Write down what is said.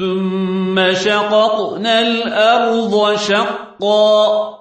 ثم شققنا الأرض شقا.